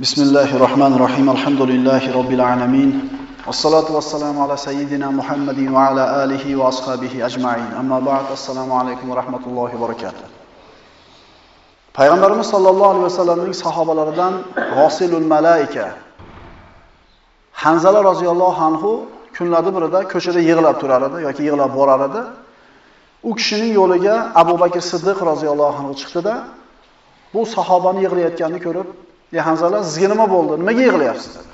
بسم الله الرحمن الرحيم الحمد لله رب العالمين والصلاة والسلام على سيدنا محمد وعلى آله وأصحابه أجمعين أما بعد السلام عليكم ورحمة الله وبركاته Payg'ambarimiz sollallohu alayhi vasallamning sahobalaridan G'osilul Malaika Hanzala roziyallohu anhu kunlarda birida ko'chada yig'lab turar edi yoki yig'lab borar edi. U kishining yo'liga Abu Bakr Siddiq roziyallohu anhu chiqdi-da, bu sahobani yig'layotganini ko'rib, "Ey Hanzala, sizga nima bo'ldi? Nimaga yig'layapsiz?" dedi.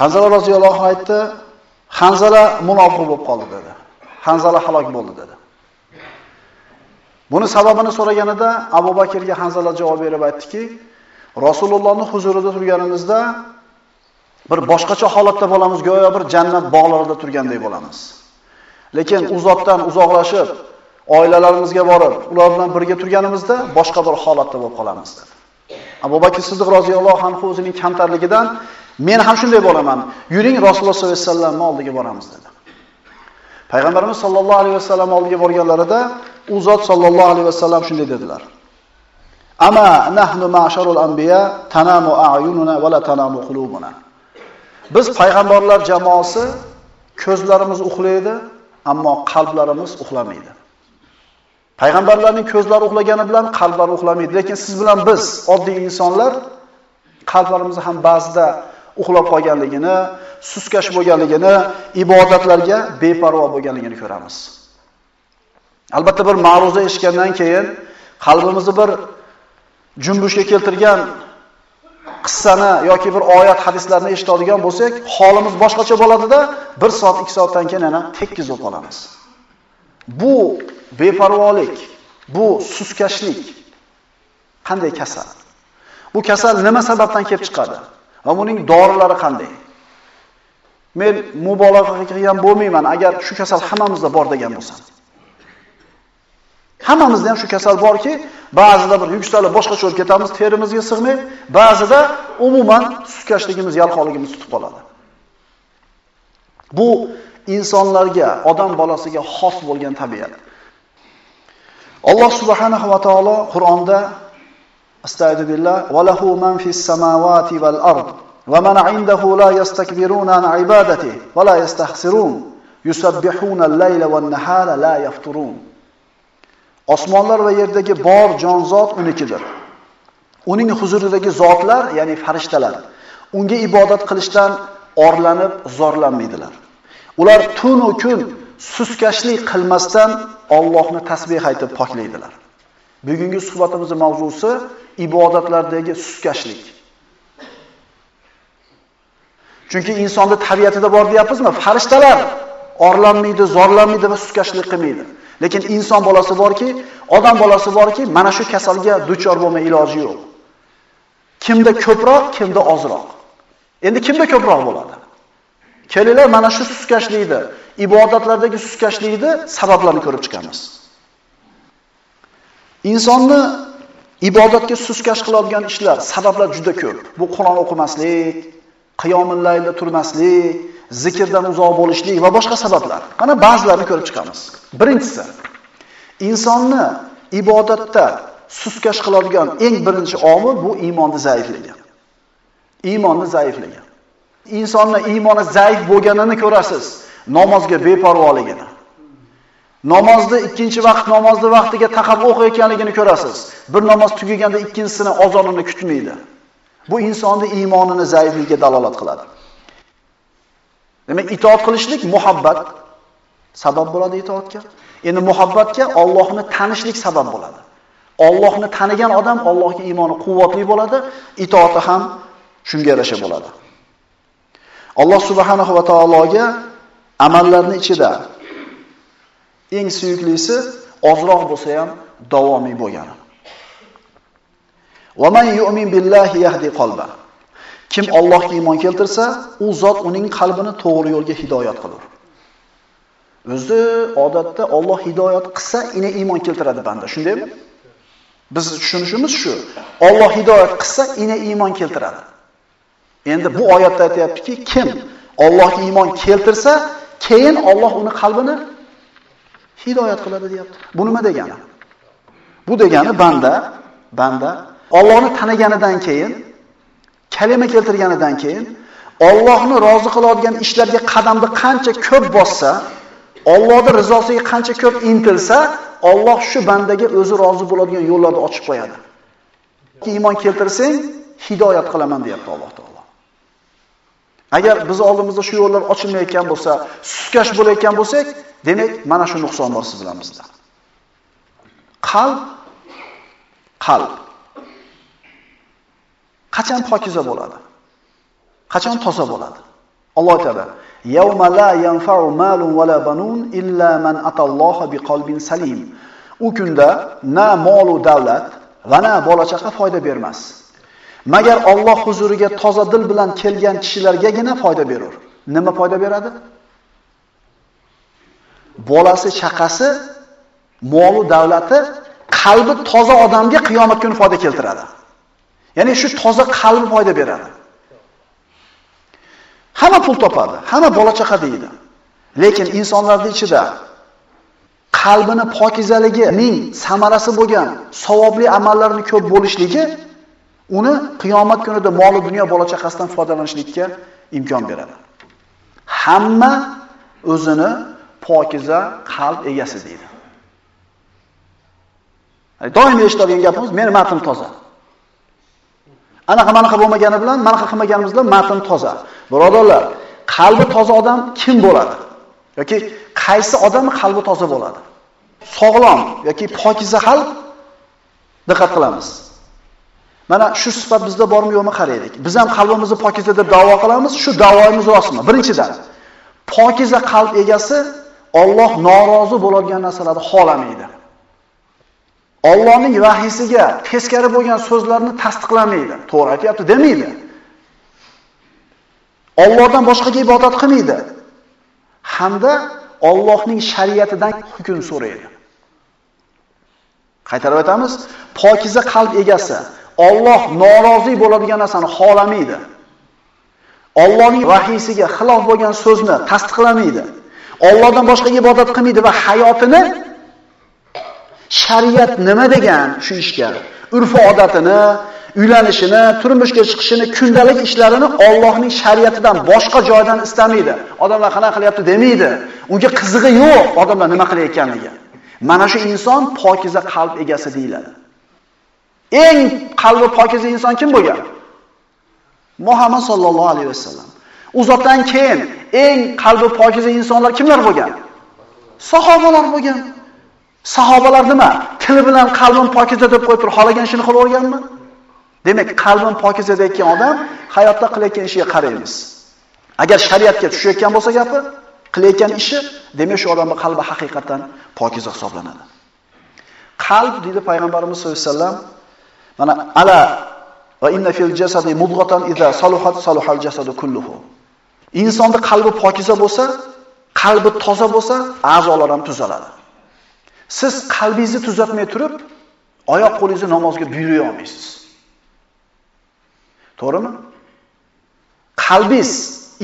Hanzala roziyallohu anhu aytdi, "Hanzala munofiq bo'lib qoldi" dedi. Hanzala halok bo'ldi dedi. Buni sababini so'raganida Abu Bakrga Hanzala javob berib aytdiki, Rasulullohning huzurida turganimizda bir boshqacha holatda bo'lamiz, go'yo bir jannat bog'larida turgandek bo'lamiz. Lekin u zotdan uzoqlashib, oilalarimizga borib, ular bilan birga turganimizda boshqa bir holatda bo'lib qolamiz dedi. Abu Bakr Siddiq roziyallohu anhu o'zining kamtarligidan men ham shunday bo'laman. Yuring Rasululloh sollallohu alayhi vasallamning oldiga boramiz dedi. Payg'ambarimiz sollallohu alayhi vasallam oldiga borganlarida u zot sollallohu alayhi vasallam shunday dedilar. Ama nahnu ma'sharul anbiya tanamu a'yununa va la tanamu qulubuna. Biz payg'ambarlar jamoasi ko'zlarimiz uxlaydi, ammo qalblarimiz uxlamaydi. Payg'ambarlarning ko'zlari uxlagani bilan qalblari uxlamaydi, lekin siz bilan biz, oddiy insonlar qalblarimiz ham ba'zida uxlab qolganligini, suskash bo'lganligini, ibodatlarga beparvo bo'lganligini ko'ramiz. Albatta bir ma'ruza eshitgandan keyin qalbimizni bir jumbushga keltirgan qissani yoki bir oyat hadislarni eshitadigan bo'lsak, holimiz boshqacha bo'ladida, 1 soat, 2 soatdan keyin yana tekkiz o'qolamiz. Bu beparvolik, bu suskashlik qanday kasal? Bu kasal nima sababdan kelib chiqadi? Va buning dorilari qanday? Men mubolag'a qilgan bo'lmayman agar shu kasal hammamizda bor degan bo'lsam. Hammamizda ham shu kasal borki, ba'zida bir yuksalib boshqacha bo'lib ketamiz, terimizga sig'may, ba'zida umuman suskashligimiz, yalqoqligimiz tutib qoladi. Bu insonlarga, odam bolasiga xos bo'lgan tabiat. Alloh subhanahu va taolo Qur'onda Astagfiru billah va lahu man fis samawati val ard va man 'indahu la yastakbiruna an ibadati va la yastahsirun yusabbihuna al-layla wan nahara la yafturun. Osmonlar va yerdagi bor jonzot unikidir. Uning huzuridagi zotlar, ya'ni farishtalar, unga ibodat qilishdan orlanib, zorlanmaydilar. Ular tun va kun suskashlik qilmasdan Allohni tasbih aytib poklaydilar. Bugungi suhbatimizning mavzusi ibodatlardagi suskashlik. Chunki insonda tabiatida bor deyapmizmi? Farishtalar orlanmaydi, zorlanmaydi va suskashlik qilmaydi. Lekin inson bolasi borki, odam bolasi borki, mana shu kasalga duchor bo'lmay iloji yo'q. Kimda ko'proq, kimda ozroq. Endi kimda ko'proq bo'ladi? Kelinglar mana shu suskashlikni, ibodatlardagi suskashlikni sabablarini ko'rib chiqamiz. Insonni ibodatga suskash qiladigan ishlar, sabablar juda ko'p. Bu Qur'on o'qimaslik, qiyomul laylda turmaslik, zikrdan uzoq bo'lishlik va boshqa sabablar. Mana ba'zilarini ko'rib chiqamiz. Birinchisi, insonni ibodatda suskash qiladigan eng birinchi omil bu iymonni zaifligi. Iymonni zaifligi. Insonni iymoni zaif bo'lganini ko'rasiz, namozga beparvoligini. Namozni ikkinchi vaqt namozni vaqtiga taqab o'qiyotganligini ko'rasiz. Bir namoz tugaganda ikkinchisini ozonini kutmaydi. Bu insonning iymonini zaifligiga dalolat qiladi. Demak, itoat qilishlik muhabbat sabab bo'ladi itoatga. Endi muhabbatga Allohni tanishlik sabab bo'ladi. Allohni tanigan odam Allohga iymoni quvvatli bo'ladi, itoati ham shunga yarasha bo'ladi. Alloh subhanahu va taologa amallarning ichida eng suyuklisi ozroq bo'lsa ham davomiy bo'lgani. Va man yu'min billahi yahdi qalba. Kim Allohga iymon keltirsa, u zot uning qalbini to'g'ri yo'lga hidoyat qilur. O'zi odatda Alloh hidoyat qilsa, ina iymon keltiradi banda, shundaymi? Biz tushunishimiz shu. Alloh hidoyat qilsa, ina iymon keltiradi. Endi bu oyatda aytayaptiki, kim Allohga iymon keltirsa, keyin Alloh uni qalbini hidoyat qiladi deyapti. Bu nima degani? Bu degani banda, banda Allohni taniganidan keyin kalima keltirganidan keyin Allohni rozi qiladigan ishlarga qadamni qancha ko'p bossa, Allohning rizosiga qancha ko'p intilsa, Alloh shu bandaga o'zi rozi bo'ladigan yo'llarni ochib qo'yadi. Iymon keltirsang, hidoyat qilaman deyapti Alloh taolo. Agar biz oldimizda shu yo'llar ochilmayotgan bo'lsa, suskash bo'layotgan bo'lsak, demak, mana shu nuqson bor siz bilan bizda. Qalb qalb qachon pokiza bo'ladi? Qachon toza bo'ladi? Alloh aytadi: "Yawma la yanfa'u malun va la banun illa man atalloha biqalbin salim." U kunda na mol va davlat va na bola chaqa foyda bermas. Magar Alloh huzuriga toza dil bilan kelgan kishilargagina foyda berur. Nima foyda beradi? Bolasi, chaqasi, mo'lu davlati qalbi toza odamga qiyomat kuni foyda keltiradi. Ya'ni shu toza qalbi foyda beradi. Hamma pul topadi, hamma bola chaqa deydi. Lekin insonlarning ichida qalbini pokizaligining samarasi bo'lgan savobli amallarni ko'p bo'lishligi uni qiyomat kunida mol dunyo bola chaqasidan foydalanishlikka imkon beradi. Hamma o'zini pokiza qalb egasi deydi. Doim eshitadigan gapimiz meni matn toza. Anaqa manaqa bo'lmagani bilan, manaqa qilmaganimiz bilan matn toza. Birodarlar, qalbi toza odam kim bo'ladi? yoki qaysi odam qalbi toza bo'ladi? Sog'lom yoki pokiza qalb diqqat qilamiz. Mana shu sifat bizda bormi yo'qmi qaraylik. Biz ham qalbimizni pokiza deb da'vo qilamiz, shu da'voimiz rostmi? Birinchidan, pokiza qalb egasi Alloh norozi bo'ladigan narsalarni xohlamaydi. Allohning vahiysiga teskari bo'lgan so'zlarni tasdiqlamaydi. To'g'ri aytayapti demaydi. Allohdan boshqaga ibodat qilmaydi. Hamda Allohning shariatidan hukm so'raydi. Qaytarib aytamiz, pokiza qalb egasi Alloh norozi bo'ladigan narsani xohlamaydi. Allohning vahiysiga xilof bo'lgan so'zni tasdiqlamaydi. Allohdan boshqa ibodat qilmaydi va hayotini shariat nima degan shu ishga? Urf odatini, uylanishini, turmushga chiqishini, kundalik ishlarini Allohning shariatidan boshqa joydan istamaydi. Odamlar qana qilyapti demaydi. Unga qizig'i yo'q odamlar nima qilayotganligi. Mana shu inson pokiza qalb egasi deyiladi. Eng qalbi pokiza inson kim bo'lgan? Muhammad sallallohu alayhi vasallam. U zotdan keyin eng qalbi pokiza insonlar kimlar bo'lgan? Sahobalar bo'lgan. Sahobalar nima? Tili bilan qalbim pokiza deb qo'yib turib, xolagan ishini qilaverganmi? Demak, qalbim pokiza degan odam hayotda qilayotgan ishiga qaraymiz. Agar shariatga tushayotgan bo'lsa gapi, qilayotgan ishi, demak shu odamning qalbi haqiqatan pokiza hisoblanadi. Qalb dedi payg'ambarimiz sollallohu alayhi vasallam, mana ala va inna fil jasadi mudghatan idza saluhat saluhal jasadu kulluhu. Insonning qalbi pokiza bo'lsa, qalbi toza bo'lsa, a'zolar ham tuzaladi. Siz qalbingizni tuzatmay turib, oyoq qo'lingizni namozga buyuray olmaysiz. To'g'rimi? Qalbingiz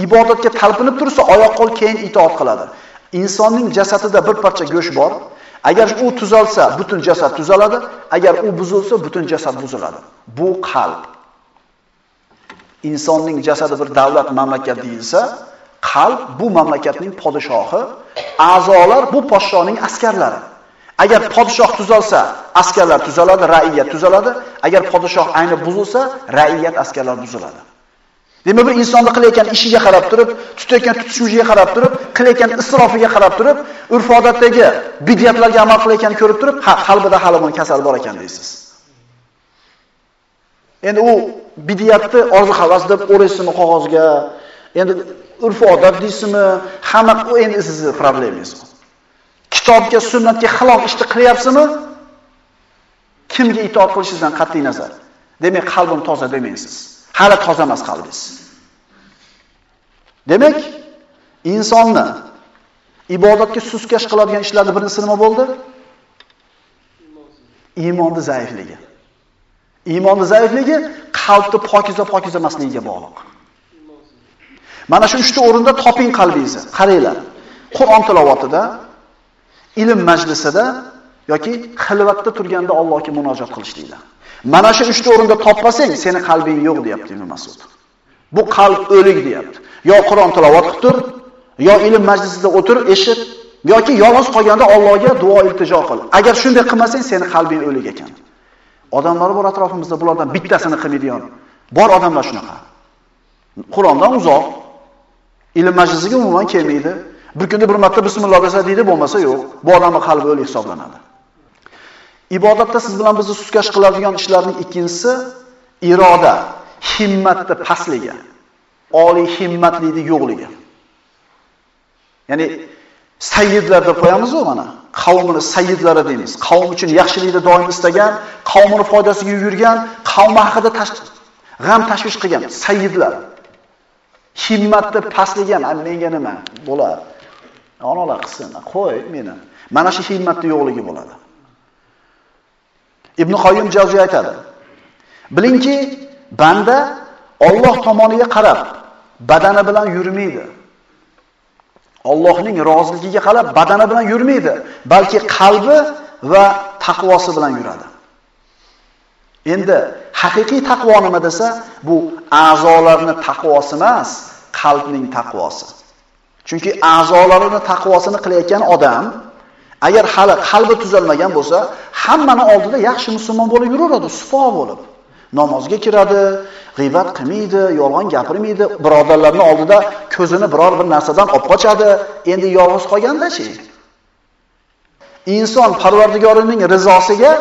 ibodatga talpinib tursa, oyoq qo'l keyin itoat qiladi. Insonning jasadida bir parcha go'sht bor. Agar u tuzalsa, butun jasad tuzaladi. Agar u buzilsa, butun jasad buziladi. Bu qalb. Insonning jasadi bir davlat, mamlakat deyilsa, qalb bu mamlakatning podshohi, a'zolar bu podshoning askarlari. Agar podshoh tuzalsa, askarlar tuzaladi, ra'iyat tuzaladi. Agar podshoh ayni buzilsa, ra'iyat askarlar buziladi. Demak, bir insonni qilayotgan ishiga qarab turib, tutayotgan tutishmishiga qarab turib, qilayotgan isrofiga qarab turib, urf odatdagi bidiyatlarga amal qilayotganini ko'rib turib, ha, qalbida hali buni kasal bor ekan deysiz. Endi u bidiyatni orzu havas deb o'raysizmi qog'ozga? Endi urf odat deysizmi? Hamma u endi sizning problemingiz. kitobga, sunnatga xilof ishni qilyapsizmi? Kimga itoat qilishingizdan qat'iy nazar. Demak, qalbim toza demaysiz. Hali toza emas qalbingiz. Demak, insonni ibodatga suskash qiladigan ishlarning birinchisi nima bo'ldi? Iymonning zaifligi. Iymonning zaifligi qalbni pokiza pokiza emasligiga bog'liq. Mana shu 3 ta o'rinda toping qalbingizni. Qaranglar. Qur'on tilovatida ilm majlisida yoki xilvatda turganda Allohga munojat qilishlikda. Mana shu 3 ta o'rinda topmasang, seni qalbing yo'q, deyapti Ibn Mas'ud. Bu qalb o'lik deyapti. Yo Qur'on tilovat qilib tur, yo ilm majlisida o'tir, eshit, yoki yolg'iz qolganda Allohga duo iltijo qil. Agar shunday qilmasang, seni qalbing o'lik ekan. Odamlar bor atrofimizda bulardan bittasini qilmaydigan. Bor odamlar shunaqa. Qur'ondan uzoq, ilm majlisiga umuman kelmaydi. Bir kunda bir marta bismillah desa deydi, bo'lmasa yo'q. Bu odamning qalbi o'lik hisoblanadi. Ibodatda siz bilan bizni suskash qiladigan ishlarning ikkinchisi iroda, himmatni pastligi, oliy himmatlikni yo'qligi. Ya'ni sayyidlar deb qo'yamiz-ku mana. Qavmini sayyidlari deymiz. Qavm uchun yaxshilikni doim istagan, qavmini foydasiga yurgan, qavm haqida g'am tashvish qilgan sayyidlar. Himmatni pastlagan, menga nima bo'ladi? Onalar qilsin, qo'y meni. Mana shu himmatni yo'qligi bo'ladi. Ibn Qoyyim Jawziy aytadi. Bilingki, banda Alloh tomoniga qarab badani bilan yurmaydi. Allohning roziligiga qarab badani bilan yurmaydi, balki qalbi va taqvosi bilan yuradi. Endi haqiqiy taqvo nima desa, bu a'zolarni taqvosi emas, qalbning taqvosi. Chunki a'zolarini taqvosini qilayotgan odam agar hali qalbi tuzalmagan bo'lsa, hammani oldida yaxshi musulmon bo'lib yuraveradi, sufo bo'lib. Namozga kiradi, g'iybat qilmaydi, yolg'on gapirmaydi, birodarlarning oldida ko'zini biror bir narsadan olib qochadi. Endi yolg'iz qolganda-chi? Inson Parvardigorining rizosiga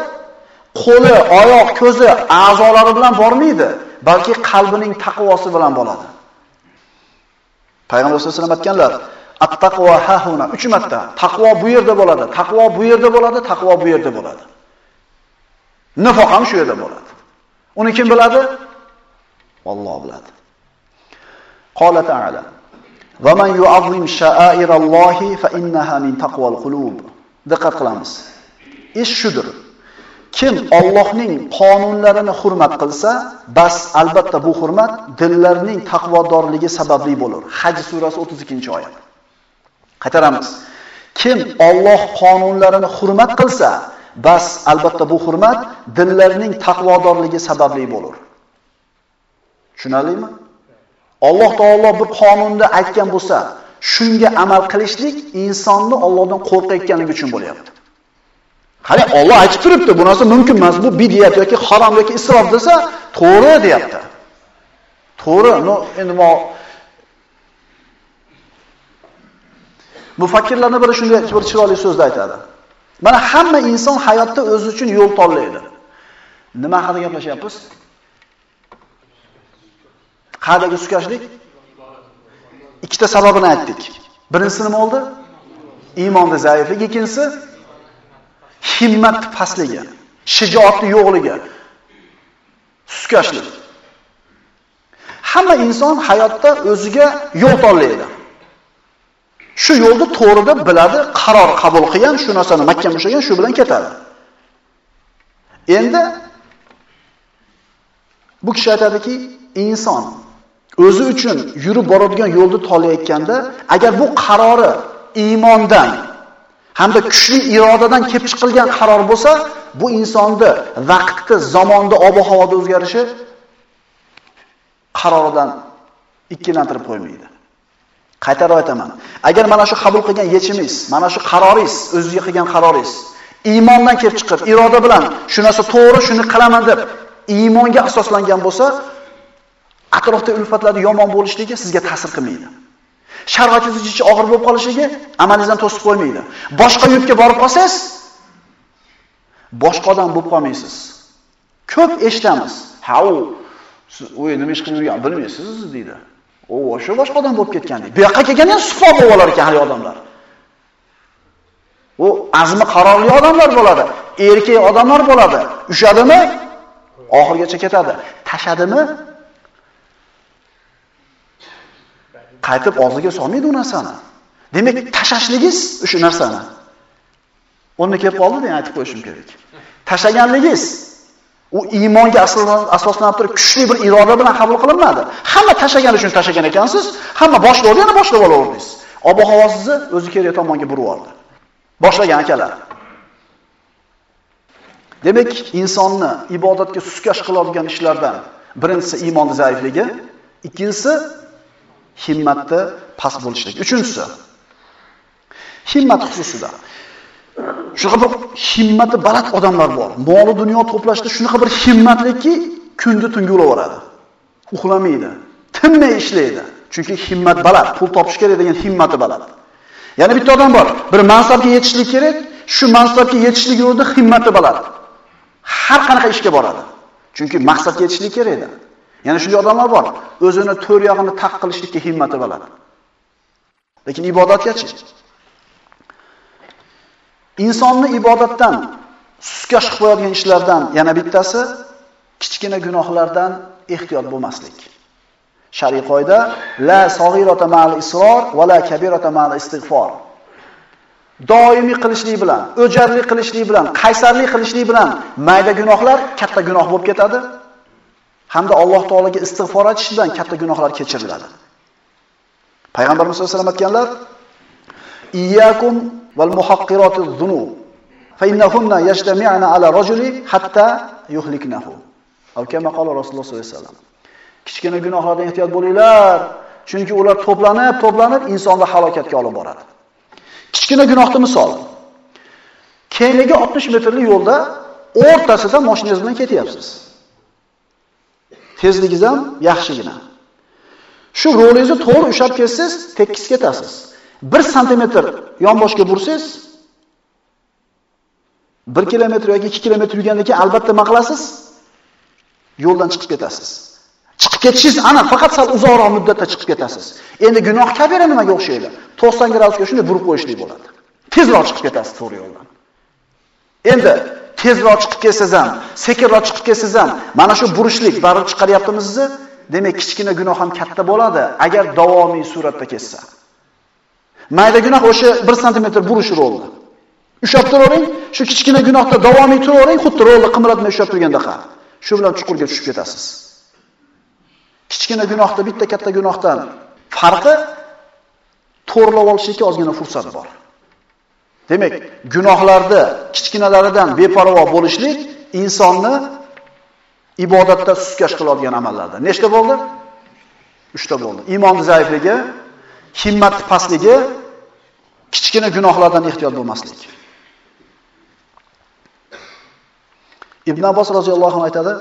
qo'li, oyoq, ko'zi, a'zolari bilan bormaydi, balki qalbining taqvosi bilan bo'ladi. Payg'ambar sollallohu alayhi vasallam aytganlar, At-taqvo hahuna 3 marta. Taqvo bu yerda bo'ladi, taqvo bu yerda bo'ladi, taqvo bu yerda bo'ladi. Nifoq ham shu yerda bo'ladi. Uni kim biladi? Alloh biladi. Qola ta'ala: "Va man yu'azzim sha'airallohi fa innaha min taqval qulub." Diqqat qilamiz. Ish shudir. Kim Allohning qonunlarini hurmat qilsa, bas albatta bu hurmat dillarning taqvodorligi sababli bo'lar. Haj surasi 32-oyat. Qaytaramiz. Kim Alloh qonunlarini hurmat qilsa, bas albatta bu hurmat dinlarning taqvodorligi sababli bo'lar. Tushunarlimi? Alloh taolo bir qonunda aytgan bo'lsa, shunga amal qilishlik insonni Allohdan qo'rqayotganligi uchun bo'lyapti. Qani Alloh aytib turibdi, bu narsa mumkin emas, bu bidiyat yoki harom yoki isrof desa, to'g'ri deyapti. To'g'ri, no endi mo Mufakkirlarning biri shunday bir chiroyli so'zda aytadi. Mana hamma inson hayotda o'zi uchun yo'l tanlaydi. Nima haqida gaplashyapmiz? Qadagi sukashlik? Ikkita sababini aytdik. Birinchisi nima bo'ldi? Iymonda zaiflik, ikkinchisi himmat pastligi, shijoatni yo'qligi, suskashlik. Hamma inson hayotda o'ziga yo'l tanlaydi. Shu yo'lni to'g'ri deb biladi, qaror qabul qilgan, shu narsani Makka ushlagan, shu bilan ketadi. Endi bu kishi aytadiki, inson o'zi uchun yurib boradigan yo'lni tanlayotganda, agar bu qarori iymondan hamda kuchli irodadan kelib chiqilgan qaror bo'lsa, bu insonni vaqtni, zamonda, ob-havoda o'zgarishi qaroridan ikkilantirib qo'ymaydi. Qaytarib aytaman. Agar mana shu qabul qilgan yechimingiz, mana shu qaroringiz, o'zingizga qilgan qaroringiz iymondan kelib chiqib, iroda bilan shu narsa to'g'ri, shuni qilaman deb iymonga asoslangan bo'lsa, atrofda ulfatlarning yomon bo'lishligi sizga ta'sir qilmaydi. sharoitingiz ichi og'ir bo'lib qolishiga amalingizdan to'sib qo'ymaydi. Boshqa yurtga borib qolsangiz, boshqa odam bo'lib qolmaysiz. Ko'p eshitamiz. Ha, u siz u nima ish qilib yurgan bilmaysiz deydi. U o'sha boshqa odam bo'lib ketgan. Bu yoqqa kelganda ham supo bo'lib olar ekan hali odamlar. U azmi qarorli odamlar bo'ladi, erkak odamlar bo'ladi. Ushadimi? Oxirgacha ketadi. Tashadimi? qaytib og'ziga solmaydi u narsani. Demak, tashashligingiz o'sha narsani. O'rni kelib qoldi deb aytib qo'yishim kerak. Tashaganligingiz u iymonga asoslanib turib kuchli bir iroda bilan qabul qilinmadi. Hamma tashagan uchun tashagan ekansiz, hamma boshlovdi, yana boshlab olaverdingiz. Ob-havosizni o'zi kerak tomonga burib oldi. Boshlagan akalar. Demak, insonni ibodatga suskash qiladigan ishlardan birinchisi iymonni zaifligi, ikkinchisi himmatni past bo'lishlik, uchinchisi himmat xususida. Shunaqa bir himmati baland odamlar bor. Moli dunyo to'plashda shunaqa bir himmatlikki kundi tungi ulaveradi. Uxlamaydi, tinmay ishlaydi. Chunki himmat baland, pul topish kerak degan himmati baland. Yana bitta odam bor, bir mansabga yetishlik kerak, shu mansabga yetishlik yo'lida himmati baland. Har qanaqa ishga boradi. Chunki maqsadga yetishlik kerak edi. Yana shunday odamlar bor, o'zini to'r yog'ini taq qilishlikka himmati baland. Lekin ibodatgachi? Insonni ibodatdan suskash qilib qo'yadigan ishlardan yana bittasi kichkina gunohlardan ehtiyot bo'lmaslik. Shariy qoida la sog'irota ma'al isror va la kabirata ma'al istig'for. Doimiy qilishlik bilan, o'jarlik qilishlik bilan, qaysarlik qilishlik bilan mayda gunohlar katta gunoh bo'lib ketadi. Hamda Alloh taolaga istig'for aytish bilan katta gunohlar kechiriladi. Payg'ambarimiz sollallohu alayhi vasallam aytganlar: "Iyyakum val muhaqqiratiz zunub fa innahunna yajtami'na ala rajuli hatta yuhliknahu." Aw kama qala Rasululloh sollallohu alayhi vasallam. Kichkina gunohlardan ehtiyot bo'linglar, chunki ular to'planib, to'planib insonni halokatga olib boradi. Kichkina gunohni misol. Kengligi 60 metrli yo'lda o'rtasida mashinangiz bilan ketyapsiz. Tezligingiz ham yaxshigina. Shu rolingizni to'g'ri ushlab ketsangiz, tekis ketasiz. 1 santimetr yonboshga bursangiz 1 kilometr yoki 2 kilometr yurgandan keyin albatta nima qilasiz? Yo'ldan chiqib ketasiz. Chiqib ketishingiz aniq, faqat sal uzoqroq muddatda chiqib ketasiz. Endi gunoh kabira nimaga o'xshaydi? 90 gradusga shunday burib qo'yishlik bo'ladi. Tezroq chiqib ketasiz to'g'ri yo'ldan. Endi tezroq chiqib ketsangiz ham, sekinroq chiqib ketsangiz ham, mana shu burishlik baribir chiqaryaptimiz sizni. Demak, kichkina gunoh ham katta bo'ladi agar davomiy suratda ketsa. Mayda gunoh o'sha 1 sm burish rolda. Ushlab turavering, shu kichkina gunohda davomiy turavering, xuddi rolni qimratmay ushlab turgandaqa. Shu bilan chuqurga tushib ketasiz. Kichkina gunohda bitta katta gunohdan farqi to'g'rilab olishga ozgina fursat bor. Demak, gunohlarda kichkinalaridan beparvo bo'lishlik insonni ibodatda suskash qiladigan amallardan. Nechta bo'ldi? 3 ta bo'ldi. Iymon zaifligi, himmat pastligi, kichkina gunohlardan ehtiyot bo'lmaslik. Ibn Abbos roziyallohu anhu aytadi: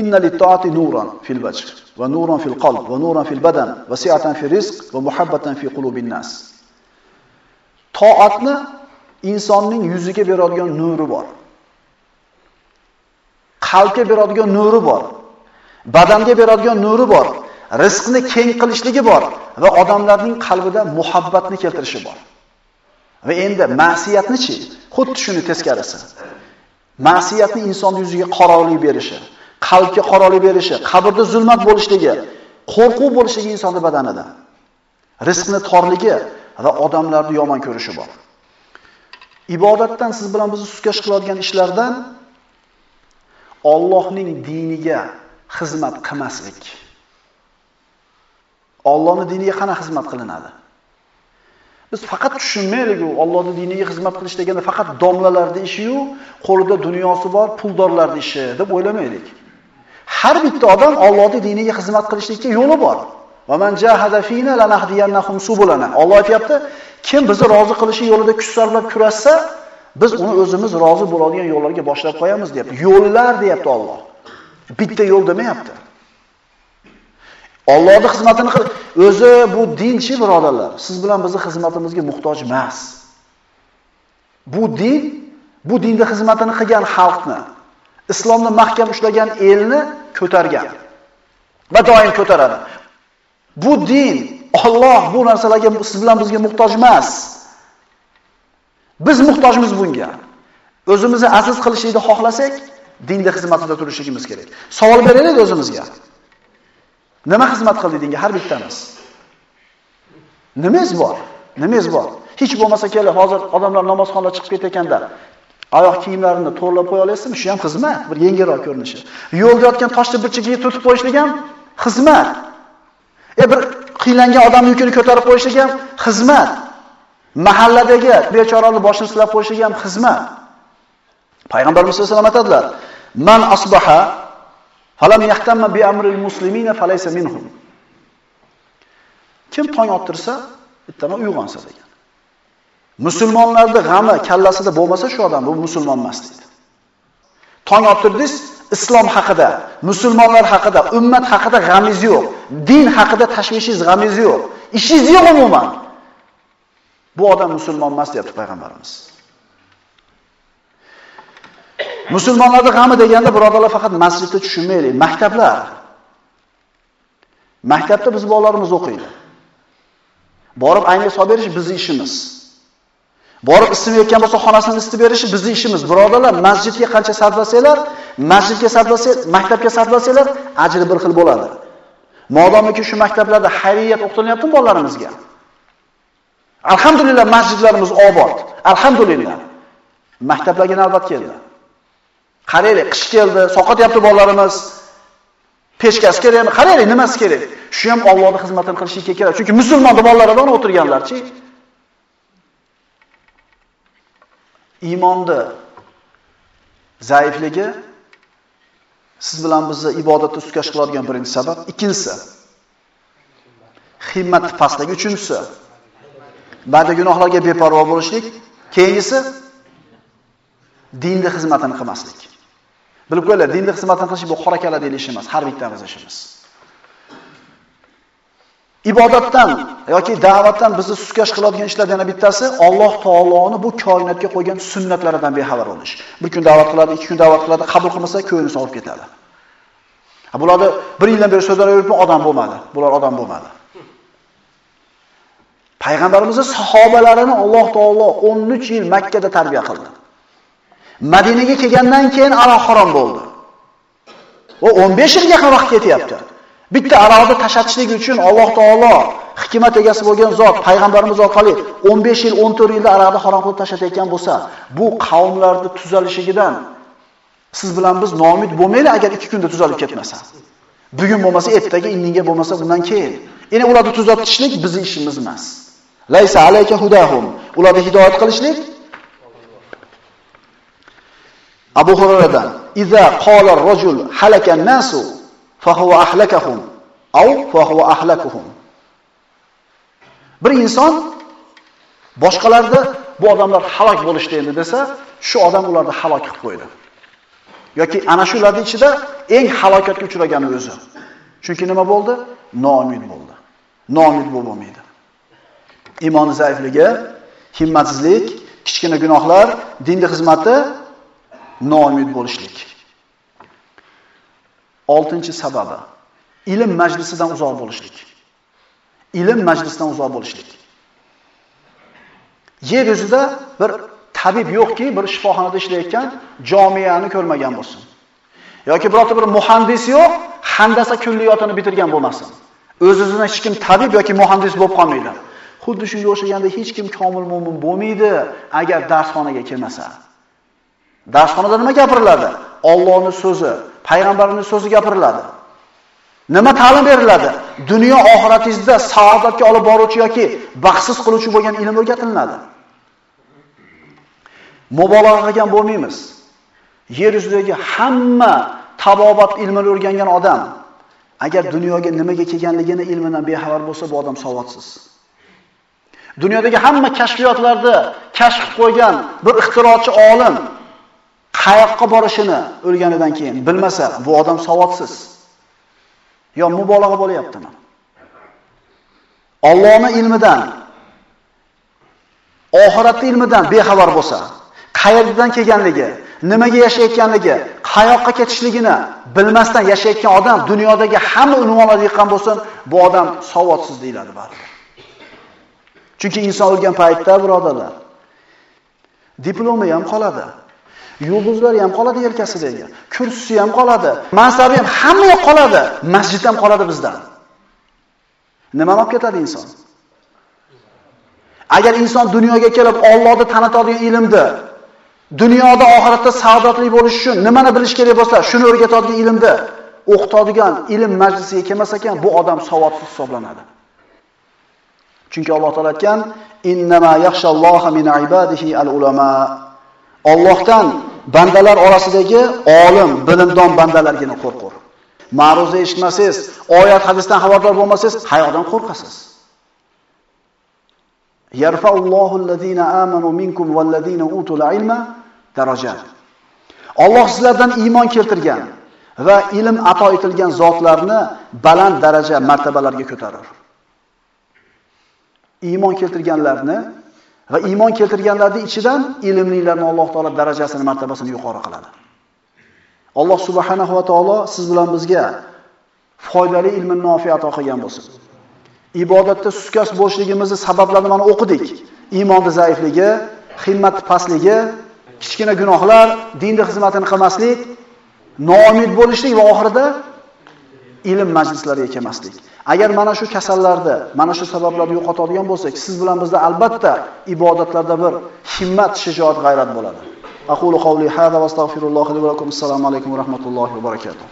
"Inna lit-ta'ati nuran fil wajh va nuran fil qalb va nuran fil badan va si'atan fi rizq va muhabbatan fi qulubin nas." To'atni insonning yuziga beradigan nuri bor. Qalbga beradigan nuri bor. Badanga beradigan nuri bor. Rizqni keng qilishligi bor va odamlarning qalbida muhabbatni keltirishi bor. Va endi ma'siyatni-chi? Xuddi shuni teskarisi. Ma'siyatni inson yuziga qoralik berishi, qalbga qoralik berishi, qabrda zulmat bo'lishligi, qo'rquv bo'lishligi insonning badanida. Rizqni torligi va odamlarni yomon ko'rishi bor. Ibodatdan siz bilan bizni suskash qiladigan ishlardan Allohning diniga xizmat qilmaslik. Allohning diniga qana xizmat qilinadi? Biz faqat tushunmaylik u Allohning diniga xizmat qilish deganda faqat domlalarning ishi-yu, qo'lida dunyosi bor puldorlarning ishi deb o'ylamaylik. Har bitta odam Allohning diniga xizmat qilishlikka yo'li bor. Va man jahada fina lanahdiyannahum subulana. Alloh aytayapti, kim bizni rozi qilishi yo'lida kuch sarflab kurashsa, biz uni o'zimiz rozi bo'ladigan yo'llarga boshlab qo'yamiz deyapti. Yo'llar deyapti Alloh. Bitta yo'l demayapti. Allohning xizmatini qil. O'zi bu dinchi birodarlar. Siz bilan bizning xizmatimizga muhtoj emas. Bu din, bu dinda xizmatini qilgan xalqni, islomni mahkam ushlagan elni ko'targan va doim ko'taradi. Bu din, Alloh bu narsalarga siz bilan bizga muhtoj emas. Biz muhtojmiz bunga. O'zimizni aziz qilishni xohlasak, dinda xizmatida turishimiz kerak. Savol beraylik o'zimizga. Nima xizmat qildi dinga har bittamiz? Nimangiz bor? Nimangiz bor? Hech bo'lmasa kelib hozir odamlar namozxonlar chiqib ketayotganda oyoq kiyimlarini to'g'rilab qo'ya olasizmi? Shu ham xizmat, bir yengilroq ko'rinishi. Yo'lda yotgan toshni bir tutib qo'yishlik ham xizmat. E bir qiylangan odamning yukini ko'tarib qo'yishlik ham xizmat. Mahalladagi bechorani boshini silab qo'yishlik ham xizmat. Payg'ambarimiz sollallohu alayhi vasallam aytadilar: "Man asbaha falam yahtamma bi amril muslimina falaysa minhum." Kim tong ottirsa, bittadan uyg'onsa degan. Musulmonlarning g'ami kallasida bo'lmasa shu odam bu musulmon emas dedi. Tong ottirdingiz, islom haqida, musulmonlar haqida, ummat haqida g'amingiz yo'q. Din haqida tashvishingiz, g'amingiz yo'q. Ishingiz yo'q umuman. Bu odam musulmon emas deyapti payg'ambarimiz. Musulmonlarning g'ami deganda birodarlar faqat masjidda tushunmaylik, maktablar. Maktabda biz bolalarimiz o'qiydi. Borib ayni solib berish bizning ishimiz. Borib isitmayotgan bo'lsa xonasini isitib berishi bizning ishimiz. Birodarlar, masjidga qancha sarflasanglar, masjidga sarflasanglar, maktabga sarflasanglar, ajri bir xil bo'ladi. Modomiki shu maktablarda xayriyat o'qitilyapti bolalarimizga. Alhamdulillah masjidlarimiz obod. Alhamdulillah. Maktablarga navbat keldi. Qaraylik, qish keldi, soqotyapti bolalarimiz. Peshkasi kerakmi? Qaraylik, nimasi kerak? Shu ham Allohning xizmatini qilishga kerak. Chunki musulmonlar bolalaridan o'tirganlarchi. Iymonni zaifligi siz bilan bizni ibodatda suskash qiladigan birinchi sabab, ikkinchisi himmat pastligi, uchinchisi ba'da gunohlarga beparvo bo'lishlik, keyingisi dinni xizmatini qilmaslik. Bilib qo'yinglar, dinni xizmatini qilish bu qora kala deyilish emas, har bittamiz ishimiz. Ibodatdan yoki da'vatdan bizni suskash qiladigan ishlardan yana bittasi Alloh taoloni bu koinotga qo'ygan sunnatlaridan bexabar bo'lish. Bir kun da'vat qiladi, ikki kun da'vat qiladi, qabul qilmasa ko'ngli sovib ketadi. Bularni bir yildan beri so'zlar yuribmi, odam bo'lmadi. Bular odam bo'lmadi. Payg'ambarimizning sahobalarini Alloh taolo 13 yil Makka da tarbiya qildi. Madinaga kelgandan keyin aroq harom bo'ldi. U 15 yilga ham vaqt ketyapti. Bitta aroqni tashatishlik uchun Alloh taolo hikmat egasi bo'lgan zot payg'ambarimiz orqali 15 yil, 14 yilda aroqni harom qilib tashatayotgan bo'lsa, bu qavmlarning tuzalishigidan siz bilan biz nomid bo'lmaylik agar 2 kunda tuzalib ketmasa. Bugun bo'lmasa ertaga, indinga bo'lmasa bundan keyin. Endi ularni tuzatishlik bizning ishimiz emas. Laysa alayka hudahum. Ularni hidoyat qilishlik Abu Hurayradan "Iza qala ar-rajul halaka an-nasu fa huwa ahlakahum aw fa huwa ahlakuhum." Bir inson boshqalarda bu odamlar halok bo'lishdi endi desa, shu odam ularni halok qilib qo'ydi. yoki ana shularning ichida eng halokatga uchragani o'zi. Chunki nima bo'ldi? Noumid bo'ldi. Noumid bo'lmaydi. Iymoni zaifligi, himmatsizlik, kichkina gunohlar, dinning xizmati noumid bo'lishlik. 6 sababi ilm majlisidan uzoq bo'lishlik. Ilm majlisidan uzoq bo'lishlik. Yer yuzida bir tabib yo'qki, bir shifoxonada ishlayotgan jomiyani ko'rmagan bo'lsin. yoki birorta bir muhandis yo'q, handasa kulliyotini bitirgan bo'lmasin. O'z-o'zini hech kim tabib yoki muhandis bo'lib qolmaydi. Xuddi shunga o'xshaganda hech kim komil mu'min bo'lmaydi agar darsxonaga kelmasa. Darsxonada nima gapiriladi? Allohning so'zi, payg'ambarning so'zi gapiriladi. Nima ta'lim beriladi? Dunyo oxiratingizda saodatga olib boruvchi yoki baxtsiz qiluvchi bo'lgan ilm o'rgatiladi. Mubolag'a qilgan bo'lmaymiz. Yer yuzidagi hamma tabobat ilmini o'rgangan odam agar dunyoga nimaga kelganligini ilmidan bexabar bo'lsa, bu odam savodsiz. Dunyodagi hamma kashfiyotlarda kashf qo'ygan bir ixtirochi olim qayoqqa borishini o'lganidan keyin bilmasa, bu odam savodsiz. Yo mubolag'a bo'lyaptimi? Allohning ilmidan, oxirat ilmidan bexabar bo'lsa, qayerdan kelganligi, nimaga yashayotganligi, qayoqqa ketishligini bilmasdan yashayotgan odam dunyodagi hamma unvonlarga yiqqan bo'lsin, bu odam savodsiz deyiladi baribir. Chunki inson o'lgan paytda, birodarlar, diplomi ham qoladi. Yulduzlari ham qoladi yelkasidagi. Kursisi ham qoladi. Mansabi ham hamma yoq qoladi. Masjid ham qoladi bizdan. Nima olib ketadi inson? Agar inson dunyoga kelib Allohni tanitadigan ilmni, dunyoda oxiratda saodatli bo'lish uchun nimani bilish kerak bo'lsa, shuni o'rgatadigan ilmni o'qitadigan ilm majlisiga kelmas ekan, bu odam savodsiz hisoblanadi. Chunki Alloh taolay aytgan: "Innama yaxshalloha min ibadihi al-ulama." Allohdan bandalar orasidagi olim, bilimdon bandalargina qo'rqur. Ma'ruza eshitmasangiz, oyat hadisdan xabardor bo'lmasangiz, hayodan qo'rqasiz. Yarfa'ullohu allazina amanu minkum vallazina utul ilma darajat. Alloh sizlardan iymon keltirgan va ilm ato etilgan zotlarni baland daraja martabalarga ko'tarar. Iymon keltirganlarni va iymon keltirganlarning ichidan ilmlilarni Alloh taolo darajasini, martabasini yuqori qiladi. Alloh subhanahu va taolo siz bilan bizga foydali ilm nofi ato qilgan bo'lsin. Ibodatda suskas bo'lishligimizni sabablarini mana o'qidik. Iymonning zaifligi, himmat pastligi, kichkina gunohlar, dinda xizmatini qilmaslik, noumid bo'lishlik va oxirida ilm majlislariga kelmaslik. Agar mana shu kasallarni, mana shu sabablarni yo'qotadigan bo'lsak, siz bilan bizda albatta ibodatlarda bir himmat, shijoat, g'ayrat bo'ladi. Aqulu qawli hada va astagfirullohi va lakum. Assalomu alaykum va rahmatullohi va barakatuh.